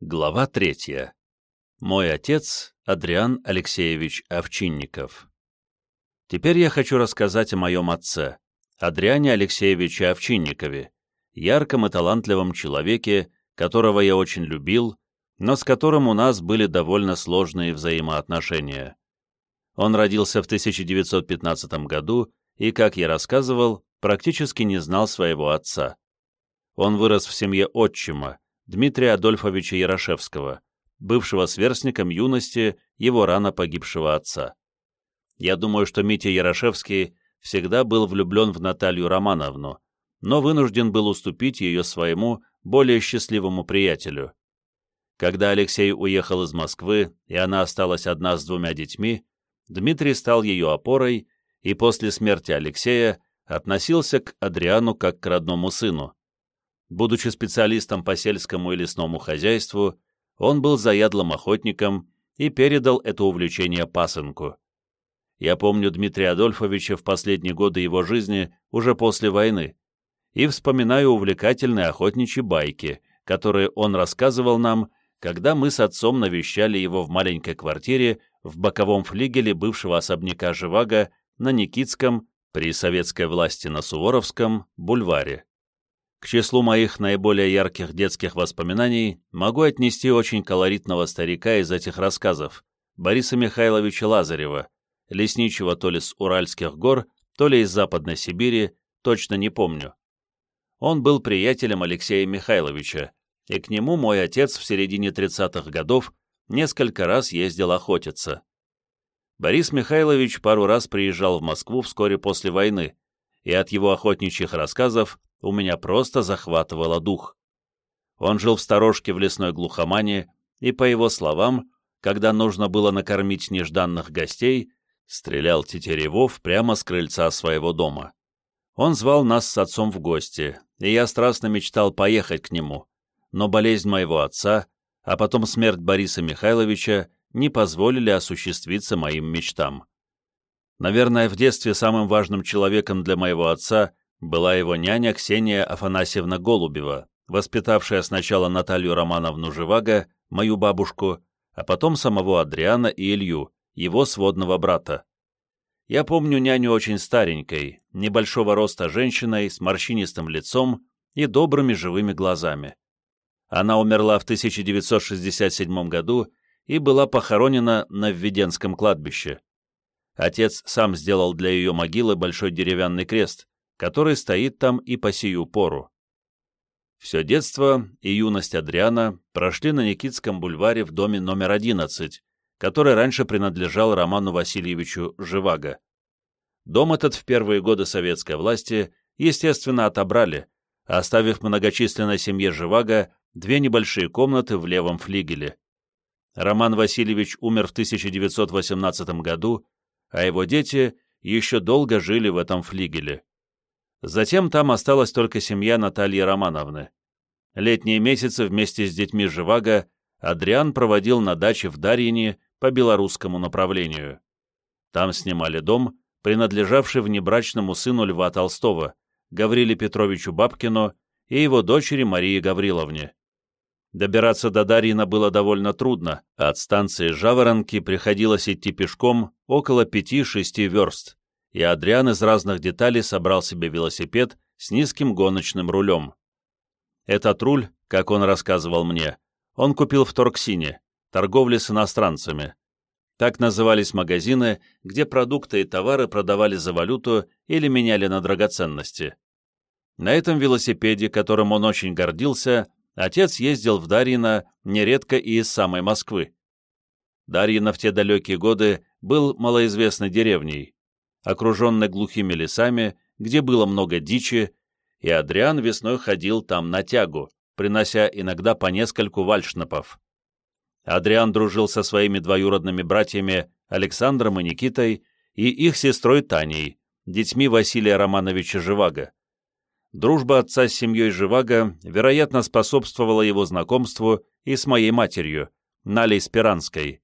Глава третья. Мой отец Адриан Алексеевич Овчинников. Теперь я хочу рассказать о моем отце, Адриане Алексеевиче Овчинникове, ярком и талантливом человеке, которого я очень любил, но с которым у нас были довольно сложные взаимоотношения. Он родился в 1915 году и, как я рассказывал, практически не знал своего отца. Он вырос в семье отчима, Дмитрия Адольфовича Ярошевского, бывшего сверстником юности его рано погибшего отца. Я думаю, что Митя Ярошевский всегда был влюблен в Наталью Романовну, но вынужден был уступить ее своему, более счастливому приятелю. Когда Алексей уехал из Москвы, и она осталась одна с двумя детьми, Дмитрий стал ее опорой и после смерти Алексея относился к Адриану как к родному сыну. Будучи специалистом по сельскому и лесному хозяйству, он был заядлым охотником и передал это увлечение пасынку. Я помню Дмитрия Адольфовича в последние годы его жизни, уже после войны, и вспоминаю увлекательные охотничьи байки, которые он рассказывал нам, когда мы с отцом навещали его в маленькой квартире в боковом флигеле бывшего особняка Живаго на Никитском, при советской власти на Суворовском, бульваре. К числу моих наиболее ярких детских воспоминаний могу отнести очень колоритного старика из этих рассказов, Бориса Михайловича Лазарева, лесничего то ли с Уральских гор, то ли из Западной Сибири, точно не помню. Он был приятелем Алексея Михайловича, и к нему мой отец в середине 30-х годов несколько раз ездил охотиться. Борис Михайлович пару раз приезжал в Москву вскоре после войны, и от его охотничьих рассказов у меня просто захватывало дух. Он жил в сторожке в лесной глухомане, и, по его словам, когда нужно было накормить нежданных гостей, стрелял тетеревов прямо с крыльца своего дома. Он звал нас с отцом в гости, и я страстно мечтал поехать к нему, но болезнь моего отца, а потом смерть Бориса Михайловича не позволили осуществиться моим мечтам. Наверное, в детстве самым важным человеком для моего отца была его няня Ксения Афанасьевна Голубева, воспитавшая сначала Наталью Романовну Живаго, мою бабушку, а потом самого Адриана и Илью, его сводного брата. Я помню няню очень старенькой, небольшого роста женщиной с морщинистым лицом и добрыми живыми глазами. Она умерла в 1967 году и была похоронена на Введенском кладбище. Отец сам сделал для ее могилы большой деревянный крест, который стоит там и по сию пору. Все детство и юность Адриана прошли на Никитском бульваре в доме номер 11, который раньше принадлежал Роману Васильевичу Живаго. Дом этот в первые годы советской власти, естественно, отобрали, оставив многочисленной семье Живаго две небольшие комнаты в левом флигеле. Роман Васильевич умер в 1918 году, а его дети еще долго жили в этом флигеле. Затем там осталась только семья Натальи Романовны. Летние месяцы вместе с детьми Живаго Адриан проводил на даче в Дарьине по белорусскому направлению. Там снимали дом, принадлежавший внебрачному сыну Льва Толстого, Гавриле Петровичу Бабкину и его дочери Марии Гавриловне. Добираться до Дарьина было довольно трудно, от станции Жаворонки приходилось идти пешком около пяти-шести верст и Адриан из разных деталей собрал себе велосипед с низким гоночным рулем. Этот руль, как он рассказывал мне, он купил в Торксине, торговле с иностранцами. Так назывались магазины, где продукты и товары продавали за валюту или меняли на драгоценности. На этом велосипеде, которым он очень гордился, отец ездил в Дарьино нередко и из самой Москвы. Дарьино в те далекие годы был малоизвестной деревней окруженной глухими лесами, где было много дичи, и Адриан весной ходил там на тягу, принося иногда по нескольку вальшнапов. Адриан дружил со своими двоюродными братьями Александром и Никитой и их сестрой Таней, детьми Василия Романовича Живаго. Дружба отца с семьей Живаго, вероятно, способствовала его знакомству и с моей матерью, Налей Спиранской.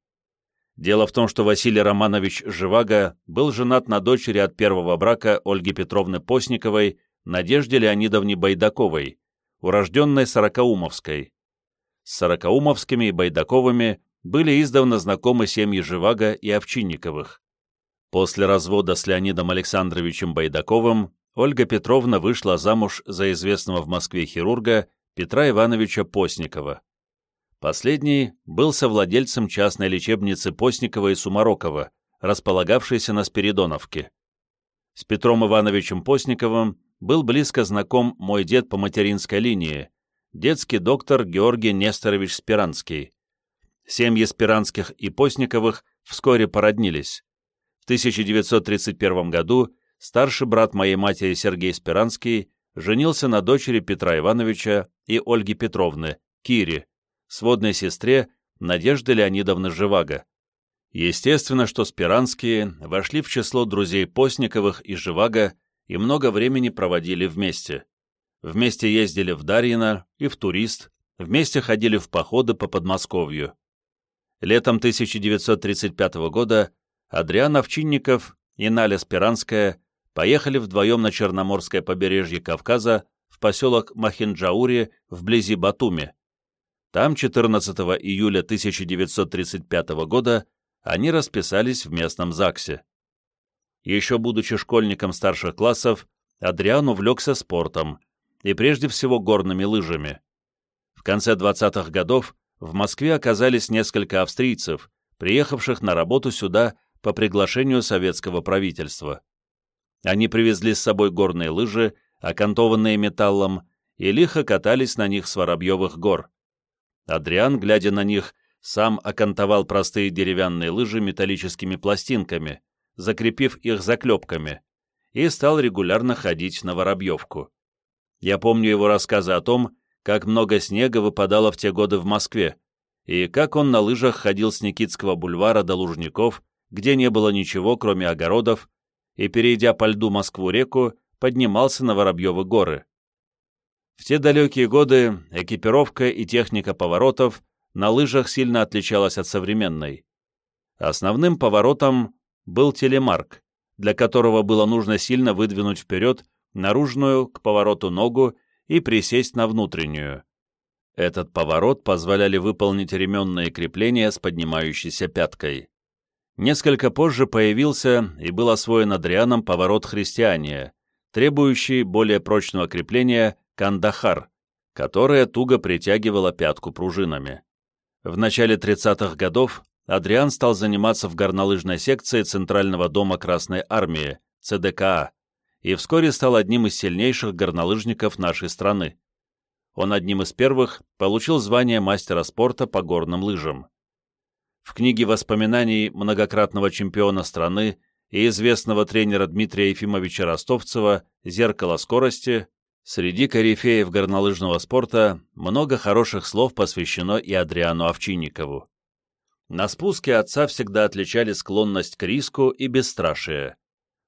Дело в том, что Василий Романович Живаго был женат на дочери от первого брака Ольги Петровны Постниковой, Надежде Леонидовне Байдаковой, урожденной Сорокаумовской. с Сорокаумовскими и Байдаковыми были издавна знакомы семьи Живаго и Овчинниковых. После развода с Леонидом Александровичем Байдаковым Ольга Петровна вышла замуж за известного в Москве хирурга Петра Ивановича Постникова. Последний был совладельцем частной лечебницы Постникова и Сумарокова, располагавшейся на Спиридоновке. С Петром Ивановичем Постниковым был близко знаком мой дед по материнской линии, детский доктор Георгий Несторович Спиранский. Семьи Спиранских и Постниковых вскоре породнились. В 1931 году старший брат моей матери Сергей Спиранский женился на дочери Петра Ивановича и Ольги Петровны, Кире, сводной сестре Надежды Леонидовны Живаго. Естественно, что Спиранские вошли в число друзей Постниковых и Живаго и много времени проводили вместе. Вместе ездили в Дарьино и в Турист, вместе ходили в походы по Подмосковью. Летом 1935 года Адриан Овчинников и Наля Спиранская поехали вдвоем на Черноморское побережье Кавказа в поселок Махинджаури вблизи Батуми. Там 14 июля 1935 года они расписались в местном ЗАГСе. Еще будучи школьником старших классов, Адриан увлекся спортом, и прежде всего горными лыжами. В конце 20-х годов в Москве оказались несколько австрийцев, приехавших на работу сюда по приглашению советского правительства. Они привезли с собой горные лыжи, окантованные металлом, и лихо катались на них с Воробьевых гор. Адриан, глядя на них, сам окантовал простые деревянные лыжи металлическими пластинками, закрепив их заклепками, и стал регулярно ходить на Воробьевку. Я помню его рассказы о том, как много снега выпадало в те годы в Москве, и как он на лыжах ходил с Никитского бульвара до Лужников, где не было ничего, кроме огородов, и, перейдя по льду Москву-реку, поднимался на Воробьевы горы. В те далекие годы экипировка и техника поворотов на лыжах сильно отличалась от современной. Основным поворотом был телемарк, для которого было нужно сильно выдвинуть вперед наружную к повороту ногу и присесть на внутреннюю. Этот поворот позволяли выполнить ременные крепления с поднимающейся пяткой. Несколько позже появился и был освоен Адрианом поворот христиания, требующий более прочного крепления кандахар, которое туго притягивало пятку пружинами. В начале 30-х годов Адриан стал заниматься в горнолыжной секции Центрального дома Красной Армии, ЦДКА, и вскоре стал одним из сильнейших горнолыжников нашей страны. Он одним из первых получил звание мастера спорта по горным лыжам. В книге воспоминаний многократного чемпиона страны и известного тренера Дмитрия Ефимовича Ростовцева «Зеркало скорости» среди корифеев горнолыжного спорта много хороших слов посвящено и Адриану Овчинникову. На спуске отца всегда отличали склонность к риску и бесстрашие.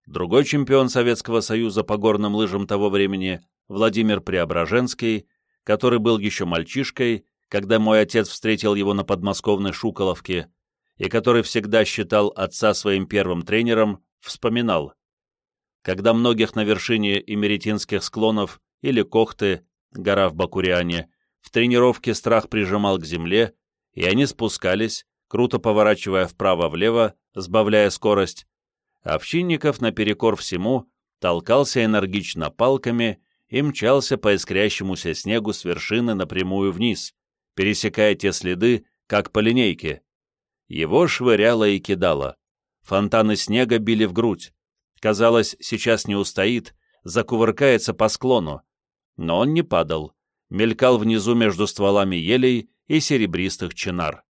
Другой чемпион Советского Союза по горным лыжам того времени, Владимир Преображенский, который был еще мальчишкой, когда мой отец встретил его на подмосковной Шуколовке, и который всегда считал отца своим первым тренером, вспоминал. Когда многих на вершине Имеретинских склонов или Кохты, гора в Бакуриане, в тренировке страх прижимал к земле, и они спускались, круто поворачивая вправо-влево, сбавляя скорость, Овчинников, наперекор всему, толкался энергично палками и мчался по искрящемуся снегу с вершины напрямую вниз, пересекая те следы, как по линейке. Его швыряло и кидало. Фонтаны снега били в грудь. Казалось, сейчас не устоит, закувыркается по склону. Но он не падал, мелькал внизу между стволами елей и серебристых чинар.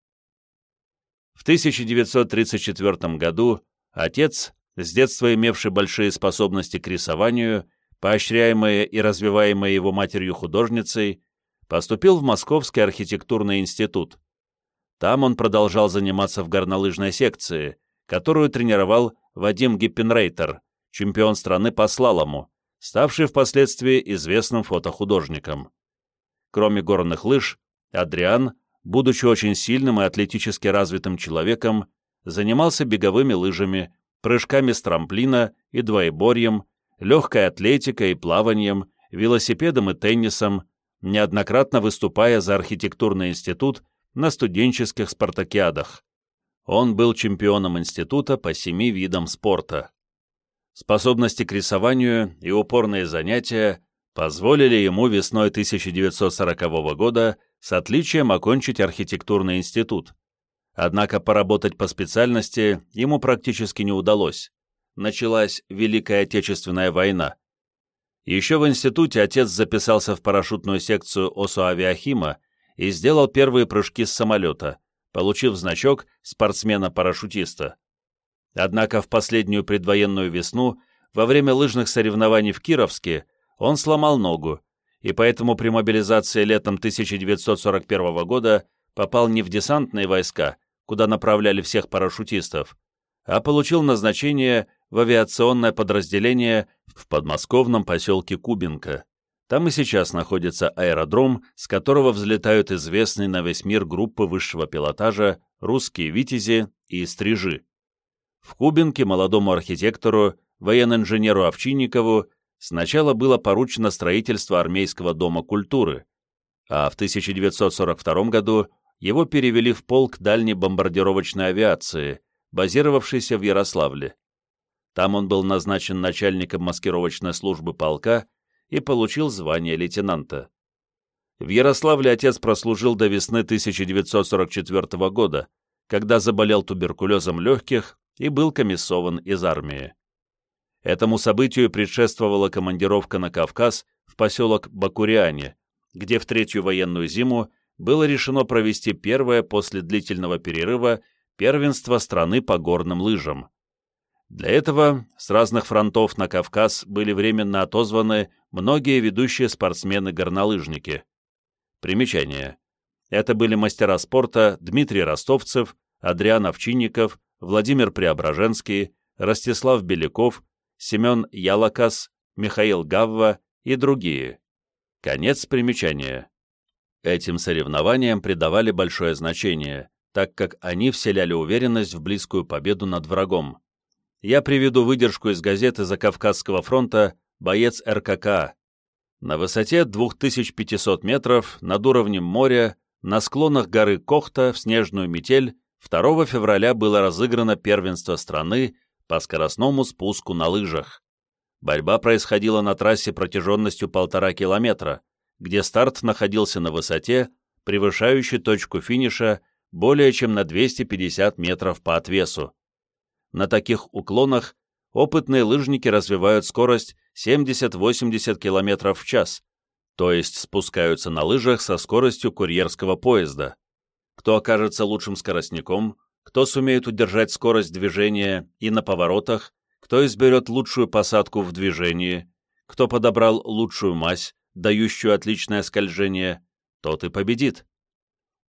В 1934 году отец с детства имевший большие способности к рисованию, поощряемые и развиваемые его матерью-художницей, поступил в Московский архитектурный институт. Там он продолжал заниматься в горнолыжной секции, которую тренировал Вадим Гиппенрейтер, чемпион страны по слалому, ставший впоследствии известным фотохудожником. Кроме горных лыж, Адриан, будучи очень сильным и атлетически развитым человеком, занимался беговыми лыжами, прыжками с трамплина и двоеборьем, легкой атлетикой и плаванием, велосипедом и теннисом, неоднократно выступая за архитектурный институт на студенческих спартакиадах. Он был чемпионом института по семи видам спорта. Способности к рисованию и упорные занятия позволили ему весной 1940 года с отличием окончить архитектурный институт. Однако поработать по специальности ему практически не удалось. Началась Великая Отечественная война. Еще в институте отец записался в парашютную секцию ОСУ-авиахима и сделал первые прыжки с самолета, получив значок спортсмена-парашютиста. Однако в последнюю предвоенную весну, во время лыжных соревнований в Кировске, он сломал ногу, и поэтому при мобилизации летом 1941 года попал не в десантные войска, куда направляли всех парашютистов, а получил назначение в авиационное подразделение в подмосковном поселке Кубинка. Там и сейчас находится аэродром, с которого взлетают известные на весь мир группы высшего пилотажа «Русские Витязи» и «Стрижи». В Кубинке молодому архитектору, военно-инженеру Овчинникову, сначала было поручено строительство армейского дома культуры, а в 1942 году его перевели в полк дальней бомбардировочной авиации, базировавшийся в Ярославле. Там он был назначен начальником маскировочной службы полка и получил звание лейтенанта. В Ярославле отец прослужил до весны 1944 года, когда заболел туберкулезом легких и был комиссован из армии. Этому событию предшествовала командировка на Кавказ в поселок Бакуриане, где в третью военную зиму было решено провести первое после длительного перерыва первенство страны по горным лыжам. Для этого с разных фронтов на Кавказ были временно отозваны многие ведущие спортсмены-горнолыжники. Примечание. Это были мастера спорта Дмитрий Ростовцев, Адриан Овчинников, Владимир Преображенский, Ростислав Беляков, Семен Ялакас, Михаил Гавва и другие. Конец примечания. Этим соревнованиям придавали большое значение, так как они вселяли уверенность в близкую победу над врагом. Я приведу выдержку из газеты Закавказского фронта «Боец РКК». На высоте 2500 метров над уровнем моря на склонах горы Кохта в снежную метель 2 февраля было разыграно первенство страны по скоростному спуску на лыжах. Борьба происходила на трассе протяженностью полтора километра, где старт находился на высоте, превышающей точку финиша более чем на 250 метров по отвесу. На таких уклонах опытные лыжники развивают скорость 70-80 км в час, то есть спускаются на лыжах со скоростью курьерского поезда кто окажется лучшим скоростником, кто сумеет удержать скорость движения и на поворотах, кто изберет лучшую посадку в движении, кто подобрал лучшую мазь, дающую отличное скольжение, тот и победит.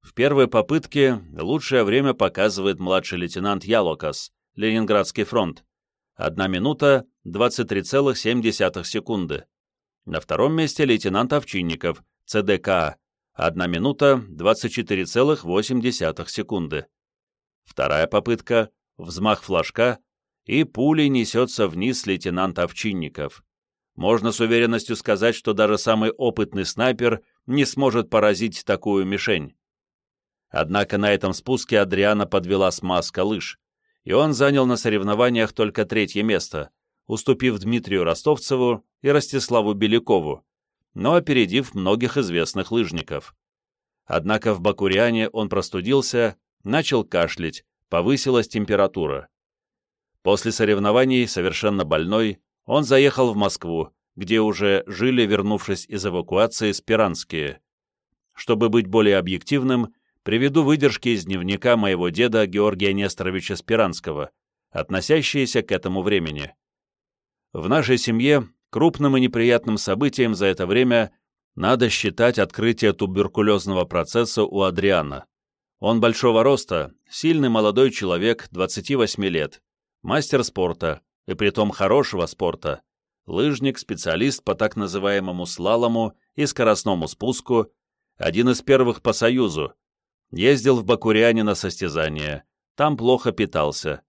В первой попытке лучшее время показывает младший лейтенант Ялокас, Ленинградский фронт. 1 минута 23,7 секунды. На втором месте лейтенант Овчинников, ЦДК, 1 минута 24,8 секунды. Вторая попытка, взмах флажка, и пулей несется вниз лейтенант Овчинников. Можно с уверенностью сказать, что даже самый опытный снайпер не сможет поразить такую мишень. Однако на этом спуске Адриана подвела смазка лыж, и он занял на соревнованиях только третье место, уступив Дмитрию Ростовцеву и Ростиславу Белякову, но опередив многих известных лыжников. Однако в Бакуриане он простудился, начал кашлять, повысилась температура. После соревнований, совершенно больной, он заехал в Москву, где уже жили, вернувшись из эвакуации, спиранские. Чтобы быть более объективным, приведу выдержки из дневника моего деда Георгия Несторовича Спиранского, относящиеся к этому времени. В нашей семье Крупным и неприятным событием за это время надо считать открытие туберкулезного процесса у Адриана. Он большого роста, сильный молодой человек, 28 лет, мастер спорта, и притом хорошего спорта, лыжник, специалист по так называемому слалому и скоростному спуску, один из первых по Союзу, ездил в Бакуриане на состязания, там плохо питался.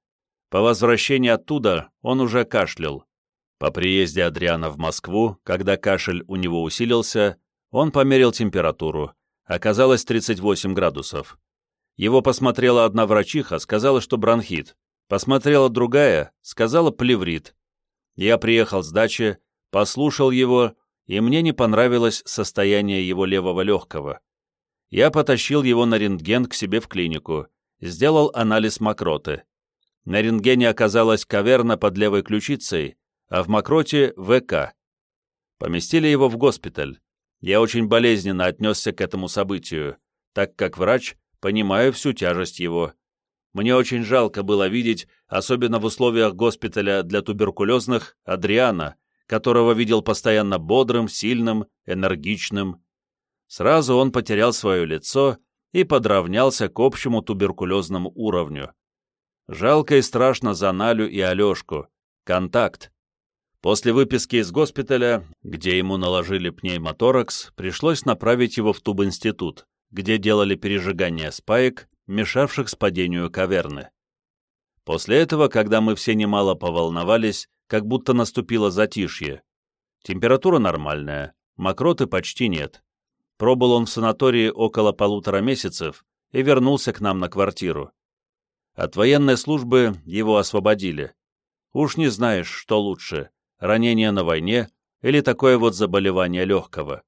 По возвращении оттуда он уже кашлял. По приезде Адриана в Москву, когда кашель у него усилился, Он померил температуру. Оказалось 38 градусов. Его посмотрела одна врачиха, сказала, что бронхит. Посмотрела другая, сказала плеврит. Я приехал с дачи, послушал его, и мне не понравилось состояние его левого легкого. Я потащил его на рентген к себе в клинику, сделал анализ мокроты. На рентгене оказалась каверна под левой ключицей, а в мокроте — ВК. Поместили его в госпиталь. Я очень болезненно отнесся к этому событию, так как врач понимаю всю тяжесть его. Мне очень жалко было видеть, особенно в условиях госпиталя для туберкулезных, Адриана, которого видел постоянно бодрым, сильным, энергичным. Сразу он потерял свое лицо и подравнялся к общему туберкулезному уровню. Жалко и страшно за Налю и Алешку. Контакт. После выписки из госпиталя, где ему наложили пневмоторакс, пришлось направить его в тубинститут, где делали пережигание спаек мешавших спадению каверны. После этого, когда мы все немало поволновались, как будто наступило затишье. Температура нормальная, мокроты почти нет. Пробыл он в санатории около полутора месяцев и вернулся к нам на квартиру. От военной службы его освободили. Уж не знаешь, что лучше, ранение на войне или такое вот заболевание легкого.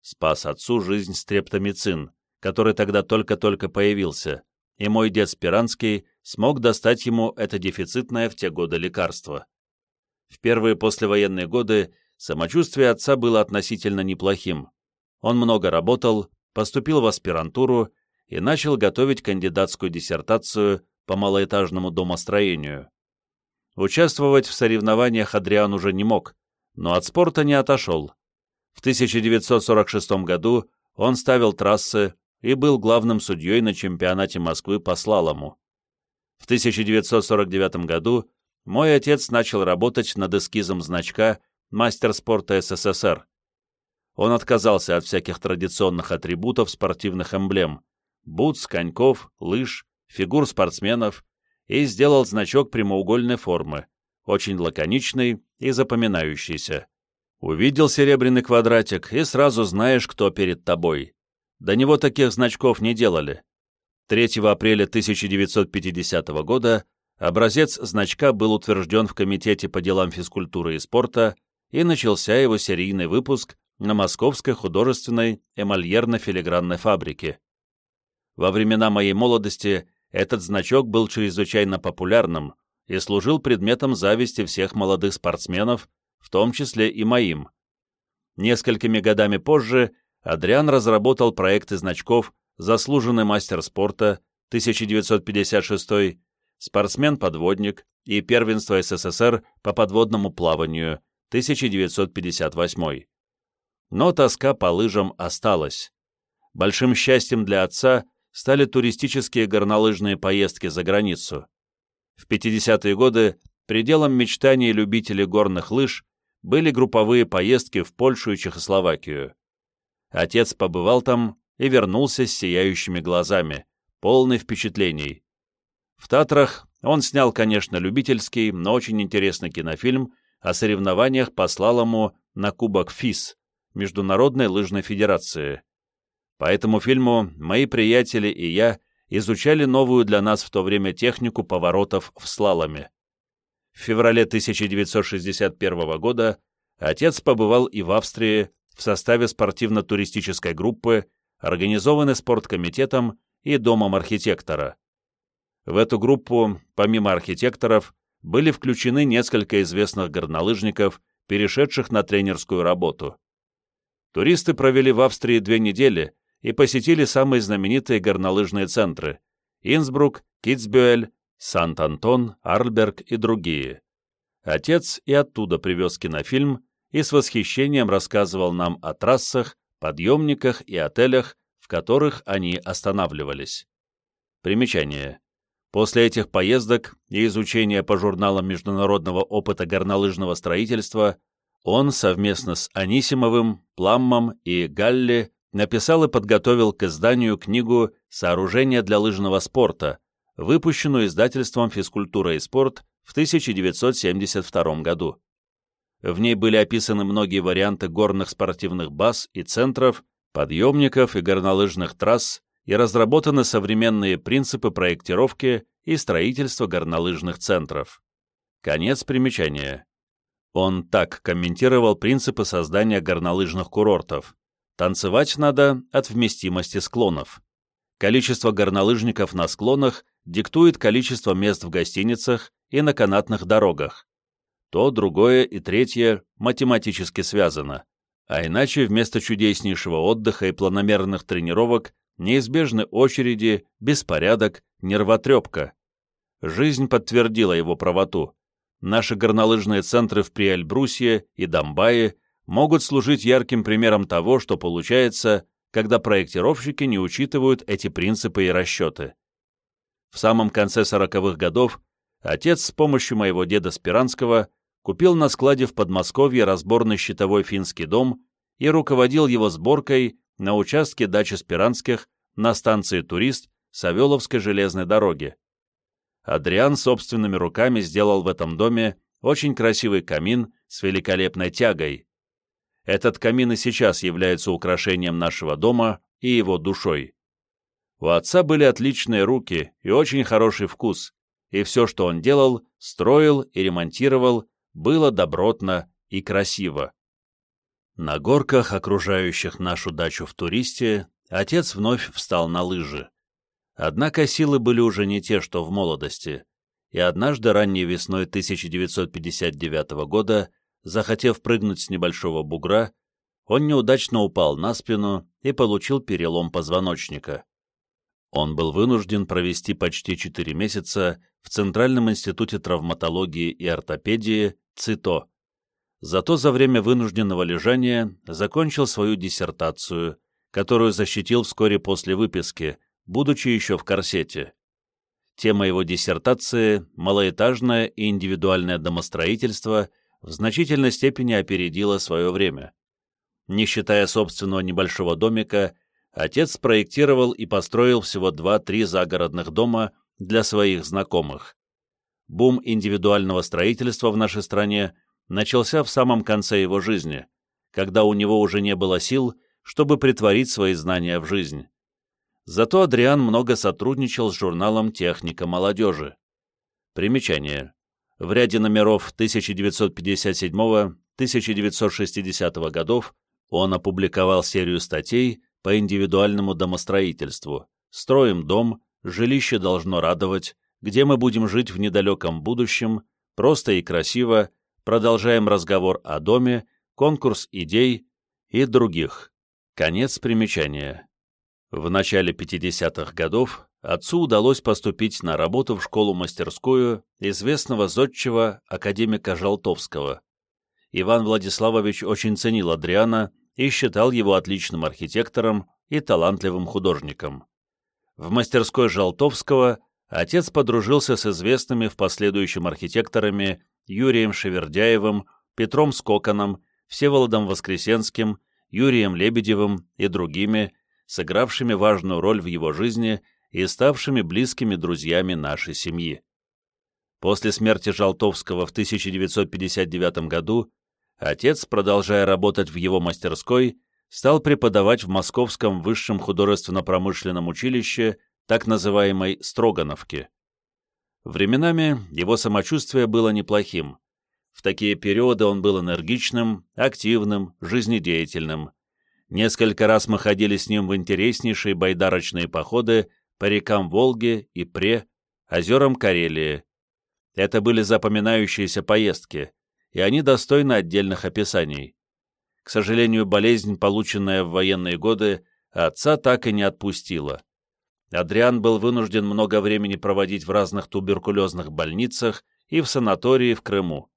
Спас отцу жизнь стрептомицин, который тогда только-только появился, и мой дед Спиранский смог достать ему это дефицитное в те годы лекарство. В первые послевоенные годы самочувствие отца было относительно неплохим. Он много работал, поступил в аспирантуру и начал готовить кандидатскую диссертацию по малоэтажному домостроению. Участвовать в соревнованиях Адриан уже не мог, но от спорта не отошел. В 1946 году он ставил трассы, и был главным судьей на чемпионате Москвы по слалому. В 1949 году мой отец начал работать над эскизом значка «Мастер спорта СССР». Он отказался от всяких традиционных атрибутов спортивных эмблем – бутс, коньков, лыж, фигур спортсменов и сделал значок прямоугольной формы, очень лаконичный и запоминающийся. Увидел серебряный квадратик и сразу знаешь, кто перед тобой. До него таких значков не делали. 3 апреля 1950 года образец значка был утвержден в Комитете по делам физкультуры и спорта и начался его серийный выпуск на Московской художественной эмальерно-филигранной фабрике. Во времена моей молодости этот значок был чрезвычайно популярным и служил предметом зависти всех молодых спортсменов, в том числе и моим. Несколькими годами позже Адриан разработал проекты значков «Заслуженный мастер спорта» 1956, «Спортсмен-подводник» и «Первенство СССР по подводному плаванию» 1958. Но тоска по лыжам осталась. Большим счастьем для отца стали туристические горнолыжные поездки за границу. В 50-е годы пределом мечтаний любителей горных лыж были групповые поездки в Польшу и Чехословакию. Отец побывал там и вернулся с сияющими глазами, полный впечатлений. В Татрах он снял, конечно, любительский, но очень интересный кинофильм о соревнованиях по слалому на Кубок ФИС, Международной лыжной федерации. По этому фильму мои приятели и я изучали новую для нас в то время технику поворотов в слаломе. В феврале 1961 года отец побывал и в Австрии, в составе спортивно-туристической группы, организованной спорткомитетом и Домом архитектора. В эту группу, помимо архитекторов, были включены несколько известных горнолыжников, перешедших на тренерскую работу. Туристы провели в Австрии две недели и посетили самые знаменитые горнолыжные центры – Инсбрук, Китсбюэль, Сант-Антон, Арльберг и другие. Отец и оттуда привез кинофильм и с восхищением рассказывал нам о трассах, подъемниках и отелях, в которых они останавливались. Примечание. После этих поездок и изучения по журналам международного опыта горнолыжного строительства он совместно с Анисимовым, Пламмом и Галли написал и подготовил к изданию книгу «Сооружения для лыжного спорта», выпущенную издательством «Физкультура и спорт» в 1972 году. В ней были описаны многие варианты горных спортивных баз и центров, подъемников и горнолыжных трасс и разработаны современные принципы проектировки и строительства горнолыжных центров. Конец примечания. Он так комментировал принципы создания горнолыжных курортов. Танцевать надо от вместимости склонов. Количество горнолыжников на склонах диктует количество мест в гостиницах и на канатных дорогах. То, другое и третье математически связано. А иначе вместо чудеснейшего отдыха и планомерных тренировок неизбежны очереди, беспорядок, нервотрепка. Жизнь подтвердила его правоту. Наши горнолыжные центры в Приэльбрусье и Домбае могут служить ярким примером того, что получается, когда проектировщики не учитывают эти принципы и расчеты. В самом конце сороковых годов отец с помощью моего деда Спиранского купил на складе в Подмосковье разборный щитовой финский дом и руководил его сборкой на участке дачи Спиранских на станции «Турист» Савеловской железной дороги. Адриан собственными руками сделал в этом доме очень красивый камин с великолепной тягой. Этот камин и сейчас является украшением нашего дома и его душой. У отца были отличные руки и очень хороший вкус, и все, что он делал, строил и ремонтировал, было добротно и красиво. На горках, окружающих нашу дачу в туристе, отец вновь встал на лыжи. Однако силы были уже не те, что в молодости, и однажды ранней весной 1959 года, захотев прыгнуть с небольшого бугра, он неудачно упал на спину и получил перелом позвоночника. Он был вынужден провести почти 4 месяца в Центральном институте травматологии и ортопедии ЦИТО. Зато за время вынужденного лежания закончил свою диссертацию, которую защитил вскоре после выписки, будучи еще в корсете. Тема его диссертации «Малоэтажное и индивидуальное домостроительство» в значительной степени опередила свое время. Не считая собственного небольшого домика, отец спроектировал и построил всего 2-3 загородных дома для своих знакомых. Бум индивидуального строительства в нашей стране начался в самом конце его жизни, когда у него уже не было сил, чтобы притворить свои знания в жизнь. Зато Адриан много сотрудничал с журналом «Техника молодежи». Примечание. В ряде номеров 1957-1960 годов он опубликовал серию статей по индивидуальному домостроительству «Строим дом», «Жилище должно радовать», «Где мы будем жить в недалеком будущем», «Просто и красиво», «Продолжаем разговор о доме», «Конкурс идей» и других. Конец примечания. В начале 50-х годов отцу удалось поступить на работу в школу-мастерскую известного зодчего академика Жалтовского. Иван Владиславович очень ценил Адриана и считал его отличным архитектором и талантливым художником. В мастерской Жалтовского отец подружился с известными в последующем архитекторами Юрием Шевердяевым, Петром Скоконом, Всеволодом Воскресенским, Юрием Лебедевым и другими, сыгравшими важную роль в его жизни и ставшими близкими друзьями нашей семьи. После смерти Жалтовского в 1959 году отец, продолжая работать в его мастерской, стал преподавать в Московском высшем художественно-промышленном училище так называемой Строгановке. Временами его самочувствие было неплохим. В такие периоды он был энергичным, активным, жизнедеятельным. Несколько раз мы ходили с ним в интереснейшие байдарочные походы по рекам Волги и Пре, озерам Карелии. Это были запоминающиеся поездки, и они достойны отдельных описаний. К сожалению, болезнь, полученная в военные годы, отца так и не отпустила. Адриан был вынужден много времени проводить в разных туберкулезных больницах и в санатории в Крыму.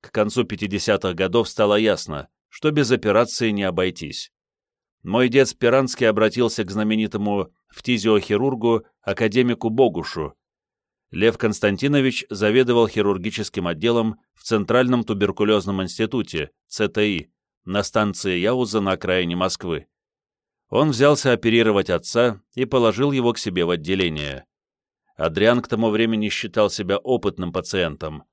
К концу 50-х годов стало ясно, что без операции не обойтись мой дед Спиранский обратился к знаменитому фтизиохирургу академику Богушу. Лев Константинович заведовал хирургическим отделом в Центральном туберкулезном институте, ЦТИ, на станции Яуза на окраине Москвы. Он взялся оперировать отца и положил его к себе в отделение. Адриан к тому времени считал себя опытным пациентом.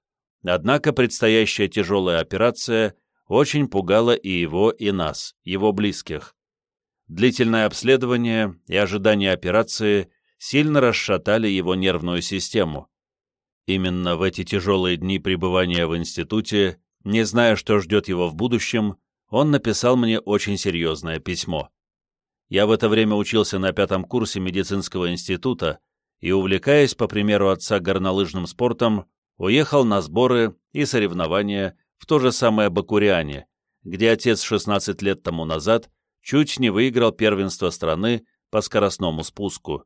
однако предстоящая тяжелая операция очень пугала и его, и нас, его близких. Длительное обследование и ожидание операции сильно расшатали его нервную систему. Именно в эти тяжелые дни пребывания в институте, не зная, что ждет его в будущем, он написал мне очень серьезное письмо. Я в это время учился на пятом курсе медицинского института и, увлекаясь, по примеру отца, горнолыжным спортом, уехал на сборы и соревнования в то же самое Бакуриане, где отец 16 лет тому назад чуть не выиграл первенство страны по скоростному спуску.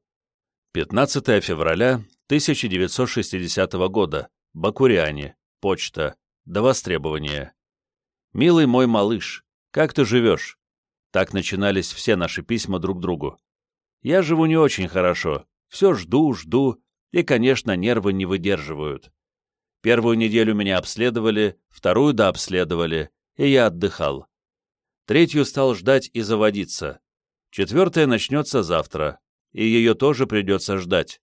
15 февраля 1960 года. Бакуриане. Почта. До востребования. «Милый мой малыш, как ты живешь?» Так начинались все наши письма друг другу. «Я живу не очень хорошо. Все жду, жду, и, конечно, нервы не выдерживают. Первую неделю меня обследовали, вторую дообследовали, и я отдыхал. Третью стал ждать и заводиться. Четвертая начнется завтра, и ее тоже придется ждать.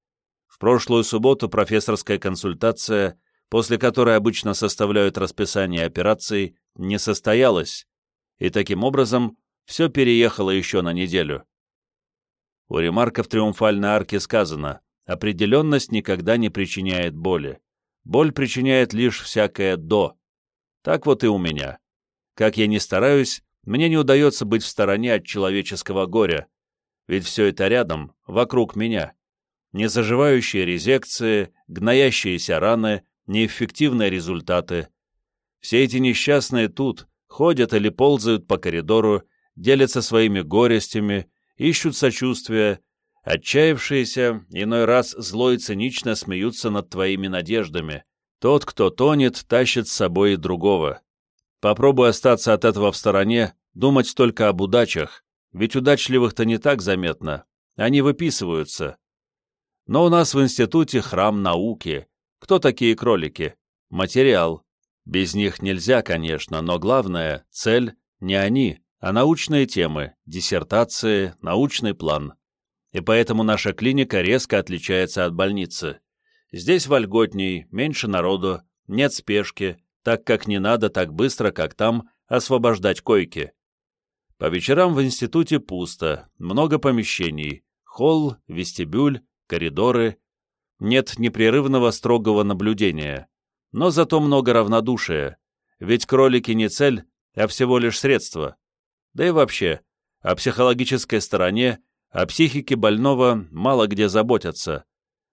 В прошлую субботу профессорская консультация, после которой обычно составляют расписание операций, не состоялась, и таким образом все переехало еще на неделю. У ремарка в триумфальной арке сказано «Определенность никогда не причиняет боли. Боль причиняет лишь всякое «до». Так вот и у меня. Как я ни стараюсь, мне не удается быть в стороне от человеческого горя, ведь все это рядом, вокруг меня. Незаживающие резекции, гноящиеся раны, неэффективные результаты. Все эти несчастные тут, ходят или ползают по коридору, делятся своими горестями, ищут сочувствия, отчаявшиеся, иной раз зло и цинично смеются над твоими надеждами. Тот, кто тонет, тащит с собой и другого. Попробуй остаться от этого в стороне, думать только об удачах, ведь удачливых-то не так заметно, они выписываются. Но у нас в институте храм науки. Кто такие кролики? Материал. Без них нельзя, конечно, но главное — цель не они, а научные темы, диссертации, научный план. И поэтому наша клиника резко отличается от больницы. Здесь вольготней, меньше народу, нет спешки, так как не надо так быстро, как там, освобождать койки. По вечерам в институте пусто, много помещений, холл, вестибюль, коридоры. Нет непрерывного строгого наблюдения, но зато много равнодушия, ведь кролики не цель, а всего лишь средство. Да и вообще, о психологической стороне, о психике больного мало где заботятся.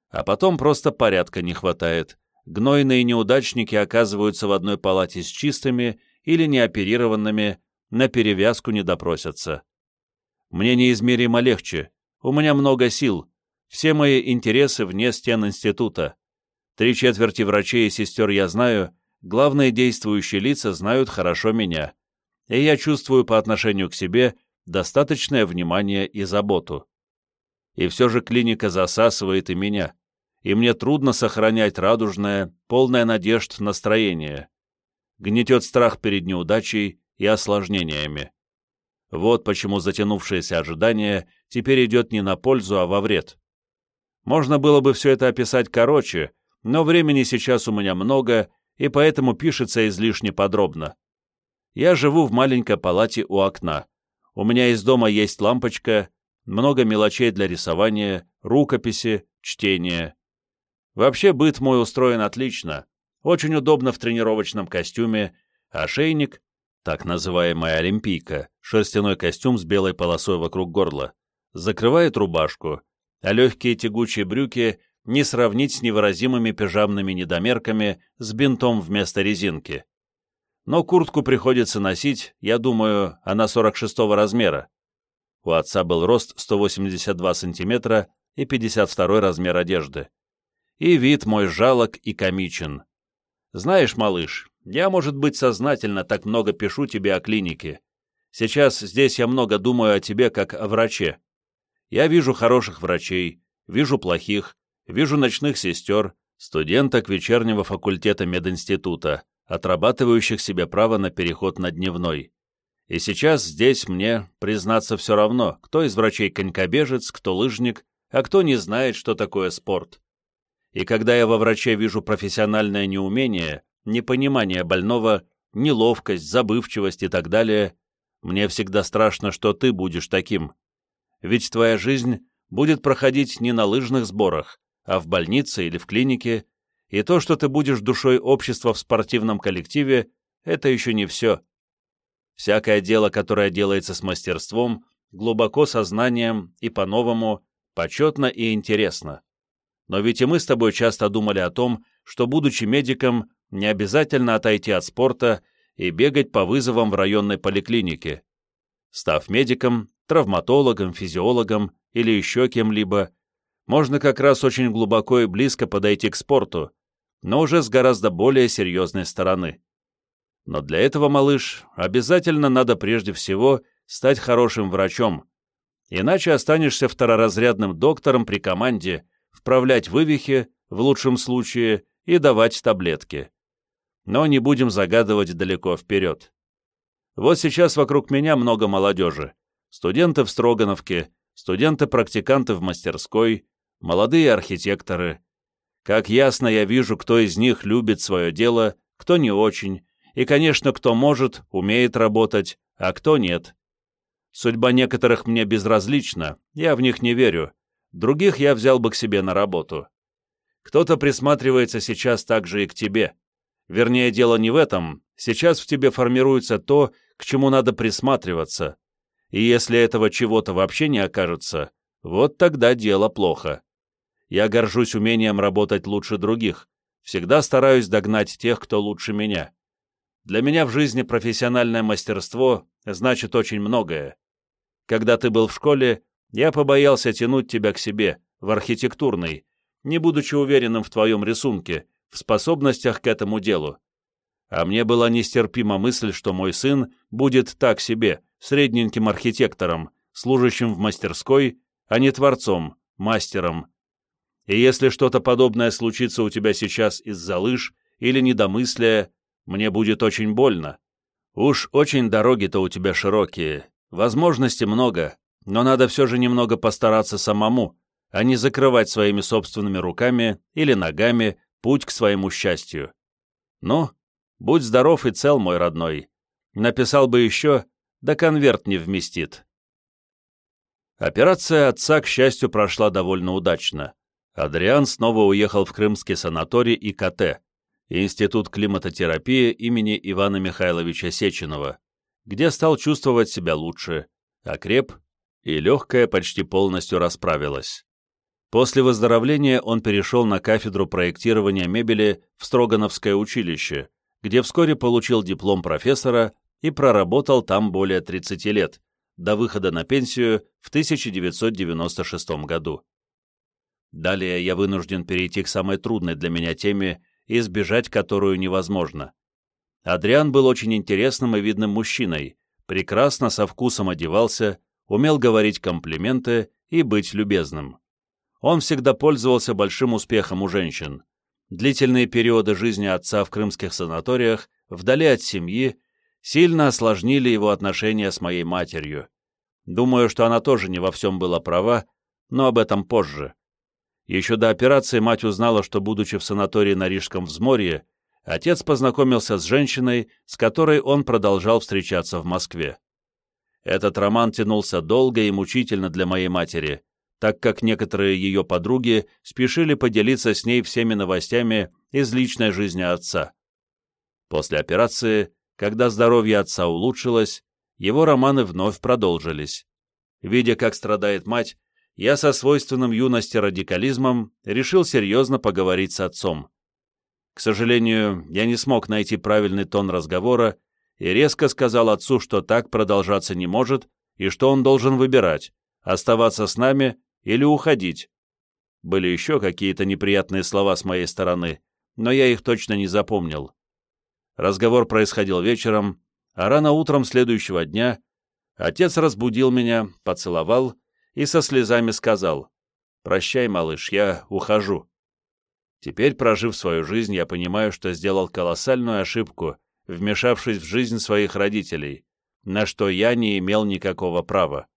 А потом просто порядка не хватает. Гнойные неудачники оказываются в одной палате с чистыми или неоперированными, на перевязку не допросятся. Мне неизмеримо легче, у меня много сил, все мои интересы вне стен института. Три четверти врачей и сестер я знаю, главные действующие лица знают хорошо меня, и я чувствую по отношению к себе достаточное внимание и заботу. И все же клиника засасывает и меня, и мне трудно сохранять радужное, полное надежд настроение. Гнетет страх перед неудачей и осложнениями. Вот почему затянувшееся ожидание теперь идет не на пользу, а во вред. Можно было бы все это описать короче, но времени сейчас у меня много, и поэтому пишется излишне подробно. Я живу в маленькой палате у окна. У меня из дома есть лампочка, много мелочей для рисования, рукописи, чтения. Вообще быт мой устроен отлично. Очень удобно в тренировочном костюме, ошейник так называемая олимпийка, шерстяной костюм с белой полосой вокруг горла, закрывает рубашку, а легкие тягучие брюки не сравнить с невыразимыми пижамными недомерками с бинтом вместо резинки. Но куртку приходится носить, я думаю, она 46 размера. У отца был рост 182 сантиметра и 52 размер одежды. И вид мой жалок и комичен. Знаешь, малыш, я, может быть, сознательно так много пишу тебе о клинике. Сейчас здесь я много думаю о тебе как о враче. Я вижу хороших врачей, вижу плохих, вижу ночных сестер, студенток вечернего факультета мединститута, отрабатывающих себе право на переход на дневной. И сейчас здесь мне, признаться, все равно, кто из врачей конькобежец, кто лыжник, а кто не знает, что такое спорт. И когда я во враче вижу профессиональное неумение, непонимание больного, неловкость, забывчивость и так далее. Мне всегда страшно, что ты будешь таким. Ведь твоя жизнь будет проходить не на лыжных сборах, а в больнице или в клинике, и то, что ты будешь душой общества в спортивном коллективе, это еще не все. Всякое дело, которое делается с мастерством, глубоко сознанием и по-новому, почетно и интересно. Но ведь и мы с тобой часто думали о том, что, будучи медиком, не обязательно отойти от спорта и бегать по вызовам в районной поликлинике. Став медиком, травматологом, физиологом или еще кем-либо, можно как раз очень глубоко и близко подойти к спорту, но уже с гораздо более серьезной стороны. Но для этого, малыш, обязательно надо прежде всего стать хорошим врачом, иначе останешься второразрядным доктором при команде, вправлять вывихи, в лучшем случае, и давать таблетки. Но не будем загадывать далеко вперед. Вот сейчас вокруг меня много молодежи. Студенты в Строгановке, студенты-практиканты в мастерской, молодые архитекторы. Как ясно я вижу, кто из них любит свое дело, кто не очень, и, конечно, кто может, умеет работать, а кто нет. Судьба некоторых мне безразлична, я в них не верю, других я взял бы к себе на работу. Кто-то присматривается сейчас также и к тебе. Вернее, дело не в этом, сейчас в тебе формируется то, к чему надо присматриваться. И если этого чего-то вообще не окажется, вот тогда дело плохо. Я горжусь умением работать лучше других, всегда стараюсь догнать тех, кто лучше меня. Для меня в жизни профессиональное мастерство значит очень многое. Когда ты был в школе, я побоялся тянуть тебя к себе, в архитектурный, не будучи уверенным в твоем рисунке, в способностях к этому делу. А мне была нестерпима мысль, что мой сын будет так себе, средненьким архитектором, служащим в мастерской, а не творцом, мастером. И если что-то подобное случится у тебя сейчас из-за лыж или недомыслия, мне будет очень больно. Уж очень дороги-то у тебя широкие, возможностей много, но надо все же немного постараться самому, а не закрывать своими собственными руками или ногами путь к своему счастью. Ну, будь здоров и цел, мой родной. Написал бы еще, да конверт не вместит. Операция отца, к счастью, прошла довольно удачно. Адриан снова уехал в крымский санаторий ИКТ, Институт климатотерапии имени Ивана Михайловича Сеченова, где стал чувствовать себя лучше, окреп, и легкая почти полностью расправилась. После выздоровления он перешел на кафедру проектирования мебели в Строгановское училище, где вскоре получил диплом профессора и проработал там более 30 лет, до выхода на пенсию в 1996 году. Далее я вынужден перейти к самой трудной для меня теме избежать которую невозможно. Адриан был очень интересным и видным мужчиной, прекрасно со вкусом одевался, умел говорить комплименты и быть любезным. Он всегда пользовался большим успехом у женщин. Длительные периоды жизни отца в крымских санаториях, вдали от семьи, сильно осложнили его отношения с моей матерью. Думаю, что она тоже не во всем была права, но об этом позже. Еще до операции мать узнала, что, будучи в санатории на Рижском взморье, отец познакомился с женщиной, с которой он продолжал встречаться в Москве. Этот роман тянулся долго и мучительно для моей матери, так как некоторые ее подруги спешили поделиться с ней всеми новостями из личной жизни отца. После операции, когда здоровье отца улучшилось, его романы вновь продолжились. Видя, как страдает мать, я со свойственным юности радикализмом решил серьезно поговорить с отцом. К сожалению, я не смог найти правильный тон разговора и резко сказал отцу, что так продолжаться не может и что он должен выбирать, оставаться с нами или уходить. Были еще какие-то неприятные слова с моей стороны, но я их точно не запомнил. Разговор происходил вечером, а рано утром следующего дня отец разбудил меня, поцеловал и со слезами сказал «Прощай, малыш, я ухожу». Теперь, прожив свою жизнь, я понимаю, что сделал колоссальную ошибку, вмешавшись в жизнь своих родителей, на что я не имел никакого права.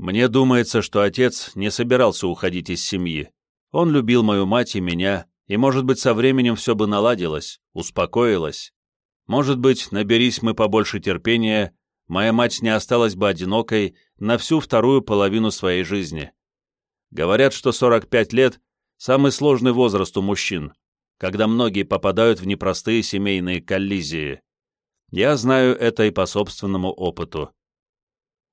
Мне думается, что отец не собирался уходить из семьи. Он любил мою мать и меня, И, может быть, со временем все бы наладилось, успокоилось. Может быть, наберись мы побольше терпения, моя мать не осталась бы одинокой на всю вторую половину своей жизни. Говорят, что 45 лет – самый сложный возраст у мужчин, когда многие попадают в непростые семейные коллизии. Я знаю это и по собственному опыту.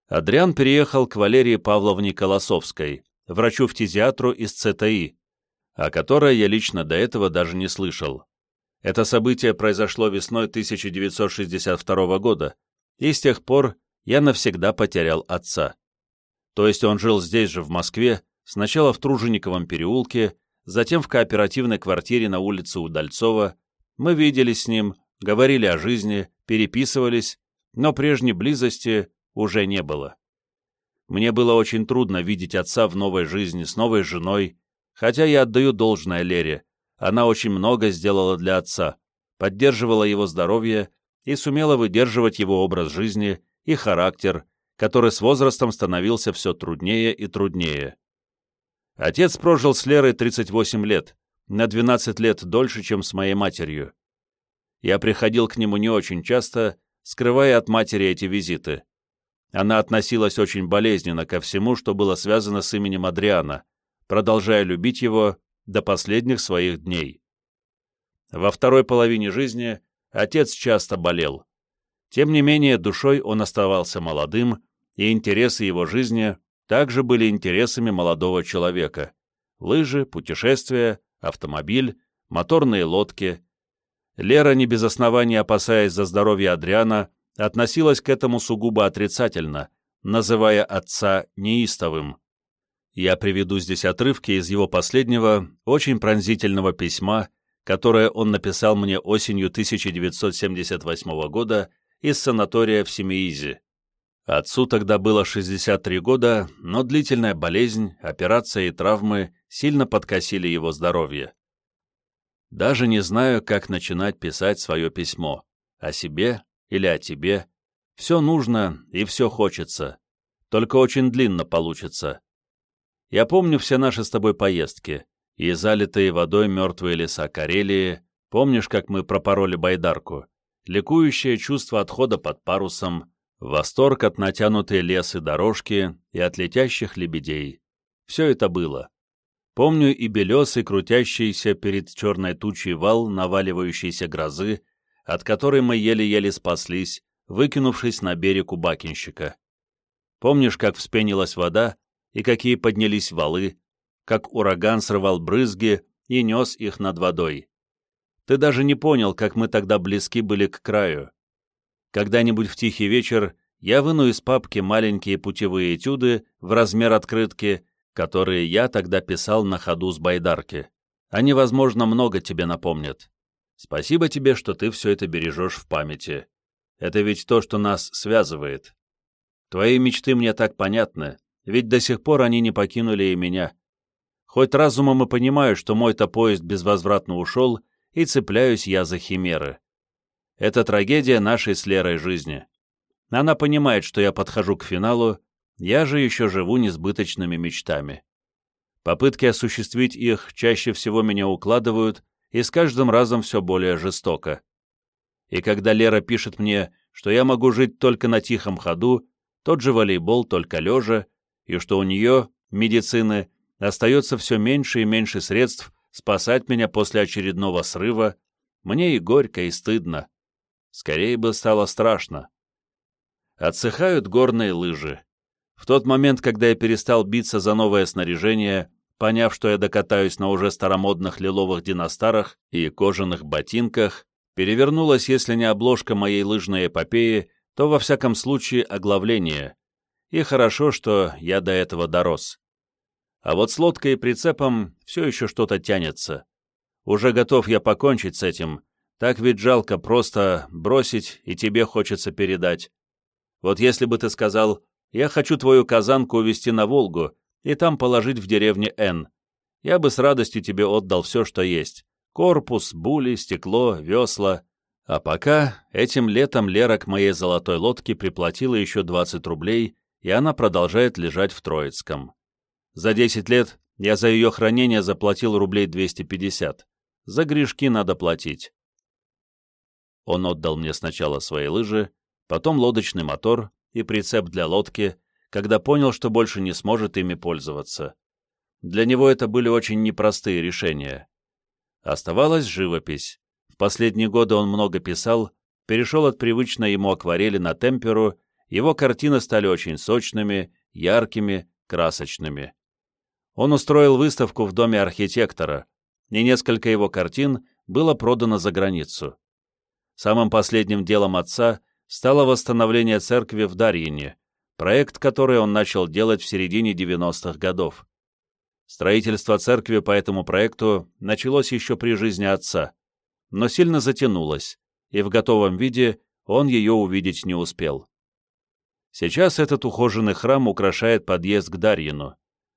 Адриан переехал к Валерии Павловне Колосовской, врачу-фтизиатру из ЦТИ, о которой я лично до этого даже не слышал. Это событие произошло весной 1962 года, и с тех пор я навсегда потерял отца. То есть он жил здесь же, в Москве, сначала в Тружениковом переулке, затем в кооперативной квартире на улице Удальцова. Мы виделись с ним, говорили о жизни, переписывались, но прежней близости уже не было. Мне было очень трудно видеть отца в новой жизни, с новой женой, Хотя я отдаю должное Лере, она очень много сделала для отца, поддерживала его здоровье и сумела выдерживать его образ жизни и характер, который с возрастом становился все труднее и труднее. Отец прожил с Лерой 38 лет, на 12 лет дольше, чем с моей матерью. Я приходил к нему не очень часто, скрывая от матери эти визиты. Она относилась очень болезненно ко всему, что было связано с именем Адриана, продолжая любить его до последних своих дней. Во второй половине жизни отец часто болел. Тем не менее, душой он оставался молодым, и интересы его жизни также были интересами молодого человека. Лыжи, путешествия, автомобиль, моторные лодки. Лера, не без основания опасаясь за здоровье Адриана, относилась к этому сугубо отрицательно, называя отца неистовым. Я приведу здесь отрывки из его последнего, очень пронзительного письма, которое он написал мне осенью 1978 года из санатория в Семиизе. Отцу тогда было 63 года, но длительная болезнь, операция и травмы сильно подкосили его здоровье. Даже не знаю, как начинать писать свое письмо. О себе или о тебе. Все нужно и все хочется. Только очень длинно получится. Я помню все наши с тобой поездки, и залитые водой мертвые леса Карелии, помнишь, как мы пропороли байдарку, ликующее чувство отхода под парусом, восторг от натянутой лесы дорожки и от летящих лебедей. Все это было. Помню и белесый, крутящийся перед черной тучей вал наваливающейся грозы, от которой мы еле-еле спаслись, выкинувшись на берег у бакинщика. Помнишь, как вспенилась вода, и какие поднялись валы, как ураган срывал брызги и нес их над водой. Ты даже не понял, как мы тогда близки были к краю. Когда-нибудь в тихий вечер я выну из папки маленькие путевые этюды в размер открытки, которые я тогда писал на ходу с байдарки. Они, возможно, много тебе напомнят. Спасибо тебе, что ты все это бережешь в памяти. Это ведь то, что нас связывает. Твои мечты мне так понятны, ведь до сих пор они не покинули и меня. Хоть разумом и понимаю, что мой-то поезд безвозвратно ушел, и цепляюсь я за химеры. Это трагедия нашей с Лерой жизни. Она понимает, что я подхожу к финалу, я же еще живу несбыточными мечтами. Попытки осуществить их чаще всего меня укладывают, и с каждым разом все более жестоко. И когда Лера пишет мне, что я могу жить только на тихом ходу, тот же волейбол только лежа, и что у нее, медицины, остается все меньше и меньше средств спасать меня после очередного срыва, мне и горько, и стыдно. Скорее бы стало страшно. Отсыхают горные лыжи. В тот момент, когда я перестал биться за новое снаряжение, поняв, что я докатаюсь на уже старомодных лиловых диностарах и кожаных ботинках, перевернулась, если не обложка моей лыжной эпопеи, то во всяком случае оглавление, и хорошо, что я до этого дорос. А вот с лодкой и прицепом все еще что-то тянется. Уже готов я покончить с этим, так ведь жалко просто бросить и тебе хочется передать. Вот если бы ты сказал, я хочу твою казанку увезти на Волгу и там положить в деревне Н, я бы с радостью тебе отдал все, что есть. Корпус, були, стекло, весла. А пока этим летом Лера к моей золотой лодке приплатила еще 20 рублей и она продолжает лежать в Троицком. За 10 лет я за ее хранение заплатил рублей 250. За грешки надо платить. Он отдал мне сначала свои лыжи, потом лодочный мотор и прицеп для лодки, когда понял, что больше не сможет ими пользоваться. Для него это были очень непростые решения. Оставалась живопись. В последние годы он много писал, перешел от привычной ему акварели на темперу, его картины стали очень сочными, яркими, красочными. Он устроил выставку в доме архитектора, и несколько его картин было продано за границу. Самым последним делом отца стало восстановление церкви в Дарьине, проект, который он начал делать в середине 90-х годов. Строительство церкви по этому проекту началось еще при жизни отца, но сильно затянулось, и в готовом виде он ее увидеть не успел. Сейчас этот ухоженный храм украшает подъезд к Дарьину.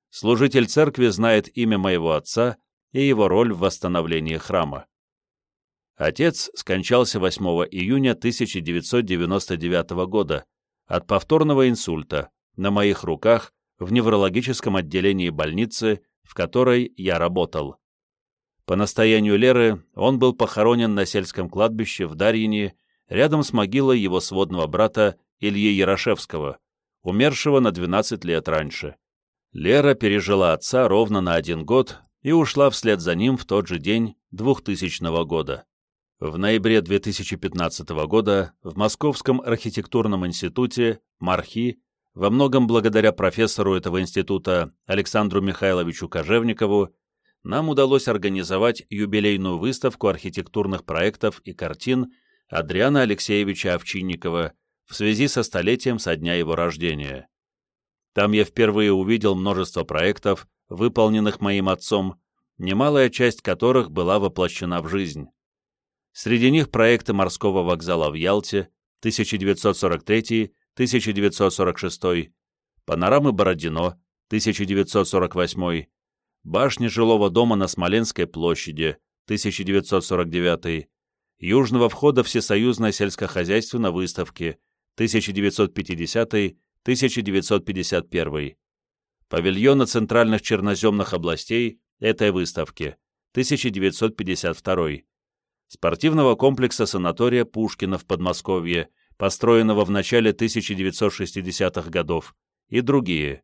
Служитель церкви знает имя моего отца и его роль в восстановлении храма. Отец скончался 8 июня 1999 года от повторного инсульта на моих руках в неврологическом отделении больницы, в которой я работал. По настоянию Леры он был похоронен на сельском кладбище в Дарьине рядом с могилой его сводного брата Ильи Ярошевского, умершего на 12 лет раньше. Лера пережила отца ровно на один год и ушла вслед за ним в тот же день 2000 года. В ноябре 2015 года в Московском архитектурном институте МАРХИ, во многом благодаря профессору этого института Александру Михайловичу Кожевникову, нам удалось организовать юбилейную выставку архитектурных проектов и картин Адриана Алексеевича Овчинникова в связи со столетием со дня его рождения. Там я впервые увидел множество проектов, выполненных моим отцом, немалая часть которых была воплощена в жизнь. Среди них проекты морского вокзала в Ялте 1943-1946, панорамы Бородино 1948, башни жилого дома на Смоленской площади 1949, южного входа Всесоюзной сельскохозяйственной выставки 1950-1951, павильона центральных черноземных областей этой выставки 1952, спортивного комплекса санатория Пушкина в Подмосковье, построенного в начале 1960-х годов, и другие.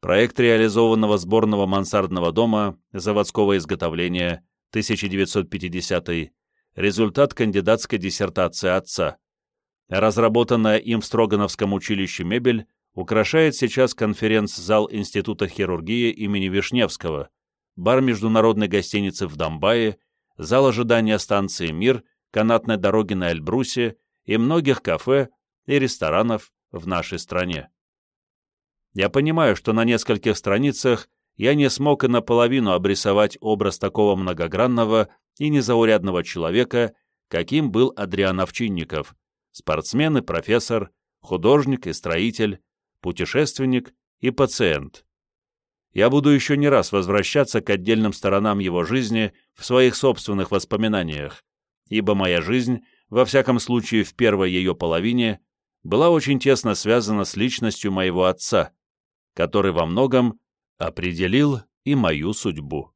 Проект реализованного сборного мансардного дома заводского изготовления 1950 результат кандидатской диссертации отца. Разработанная им в Строгановском училище мебель украшает сейчас конференц-зал Института хирургии имени Вишневского, бар международной гостиницы в Домбае зал ожидания станции «Мир», канатной дороги на Эльбрусе и многих кафе и ресторанов в нашей стране. Я понимаю, что на нескольких страницах я не смог и наполовину обрисовать образ такого многогранного и незаурядного человека, каким был Адриан Овчинников, спортсмен и профессор, художник и строитель, путешественник и пациент я буду еще не раз возвращаться к отдельным сторонам его жизни в своих собственных воспоминаниях, ибо моя жизнь, во всяком случае в первой ее половине, была очень тесно связана с личностью моего отца, который во многом определил и мою судьбу.